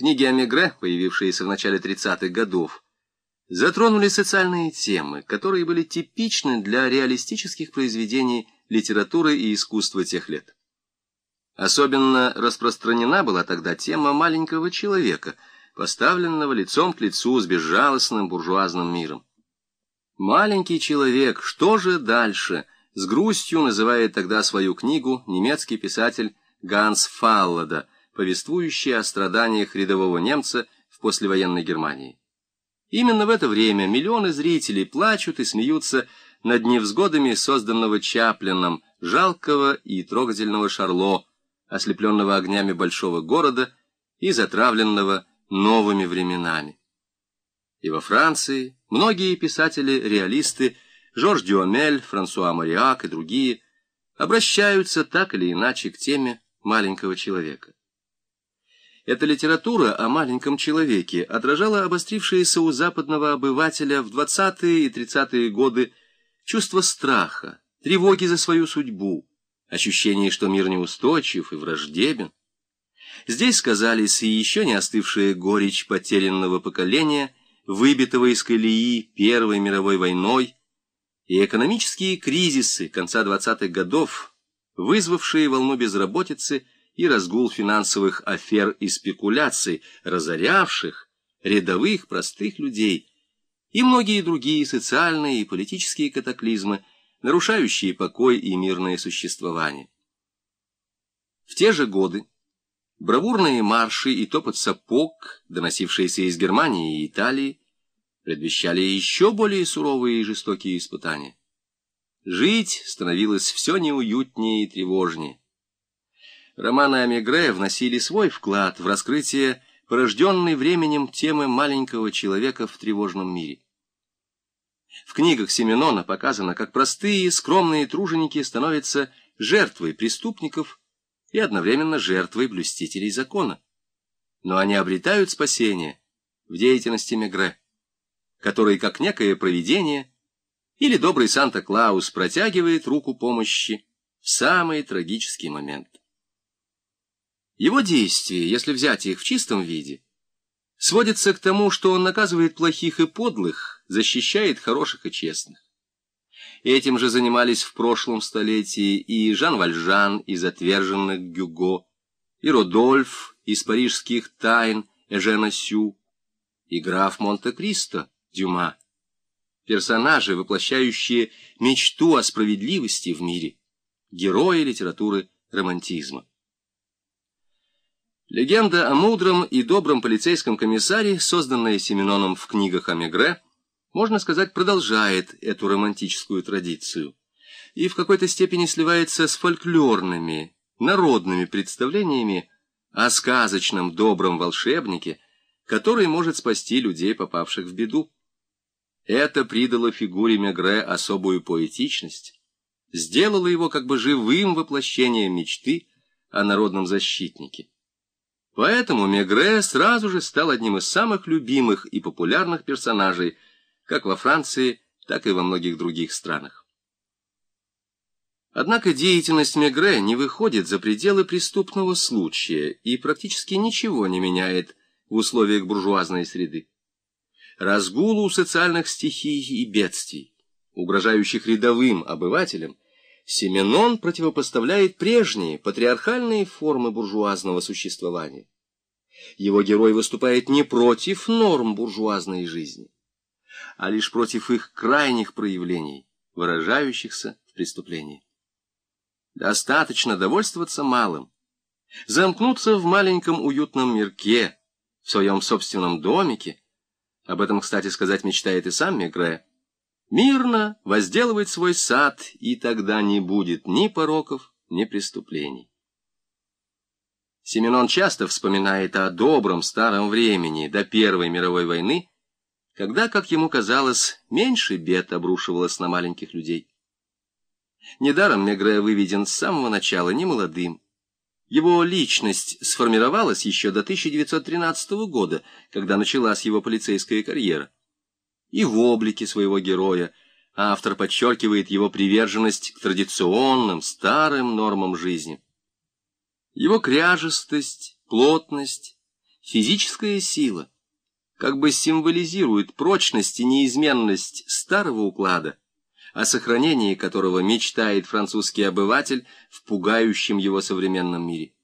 Книги о Мегре, появившиеся в начале 30-х годов, затронули социальные темы, которые были типичны для реалистических произведений литературы и искусства тех лет. Особенно распространена была тогда тема маленького человека, поставленного лицом к лицу с безжалостным буржуазным миром. «Маленький человек, что же дальше?» с грустью называет тогда свою книгу немецкий писатель Ганс Фаллада, повествующий о страданиях рядового немца в послевоенной Германии. Именно в это время миллионы зрителей плачут и смеются над невзгодами созданного Чаплином, жалкого и трогательного Шарло, ослепленного огнями большого города и затравленного новыми временами. И во Франции многие писатели-реалисты, Жорж Дюамель, Франсуа Мариак и другие, обращаются так или иначе к теме маленького человека. Эта литература о маленьком человеке отражала обострившееся у западного обывателя в 20-е и 30-е годы чувство страха, тревоги за свою судьбу, ощущение, что мир неустойчив и враждебен. Здесь сказались и еще не остывшая горечь потерянного поколения, выбитого из колеи Первой мировой войной, и экономические кризисы конца 20-х годов, вызвавшие волну безработицы и разгул финансовых афер и спекуляций, разорявших рядовых простых людей, и многие другие социальные и политические катаклизмы, нарушающие покой и мирное существование. В те же годы бравурные марши и топот сапог, доносившиеся из Германии и Италии, предвещали еще более суровые и жестокие испытания. Жить становилось все неуютнее и тревожнее. Романы о Мегре вносили свой вклад в раскрытие порожденной временем темы маленького человека в тревожном мире. В книгах Семенона показано, как простые, скромные труженики становятся жертвой преступников и одновременно жертвой блюстителей закона. Но они обретают спасение в деятельности Мегре, который, как некое провидение, или добрый Санта-Клаус протягивает руку помощи в самый трагический момент. Его действия, если взять их в чистом виде, сводятся к тому, что он наказывает плохих и подлых, защищает хороших и честных. Этим же занимались в прошлом столетии и Жан Вальжан из «Отверженных Гюго», и Родольф из «Парижских тайн» Эжена Сю, и граф Монте-Кристо Дюма. Персонажи, воплощающие мечту о справедливости в мире, герои литературы романтизма. Легенда о мудром и добром полицейском комиссаре, созданная Семеноном в книгах о Мегре, можно сказать, продолжает эту романтическую традицию и в какой-то степени сливается с фольклорными, народными представлениями о сказочном добром волшебнике, который может спасти людей, попавших в беду. Это придало фигуре Мегре особую поэтичность, сделало его как бы живым воплощением мечты о народном защитнике. Поэтому Мегре сразу же стал одним из самых любимых и популярных персонажей как во Франции, так и во многих других странах. Однако деятельность Мегре не выходит за пределы преступного случая и практически ничего не меняет в условиях буржуазной среды. Разгулу социальных стихий и бедствий, угрожающих рядовым обывателям, Семенон противопоставляет прежние патриархальные формы буржуазного существования. Его герой выступает не против норм буржуазной жизни, а лишь против их крайних проявлений, выражающихся в преступлении. Достаточно довольствоваться малым, замкнуться в маленьком уютном мирке, в своем собственном домике, об этом, кстати сказать, мечтает и сам Мегре, мирно возделывать свой сад, и тогда не будет ни пороков, ни преступлений. Семенон часто вспоминает о добром старом времени до Первой мировой войны, когда, как ему казалось, меньше бед обрушивалось на маленьких людей. Недаром Мегре выведен с самого начала немолодым. Его личность сформировалась еще до 1913 года, когда началась его полицейская карьера и в облике своего героя автор подчеркивает его приверженность к традиционным, старым нормам жизни. Его кряжестость, плотность, физическая сила как бы символизирует прочность и неизменность старого уклада, о сохранении которого мечтает французский обыватель в пугающем его современном мире.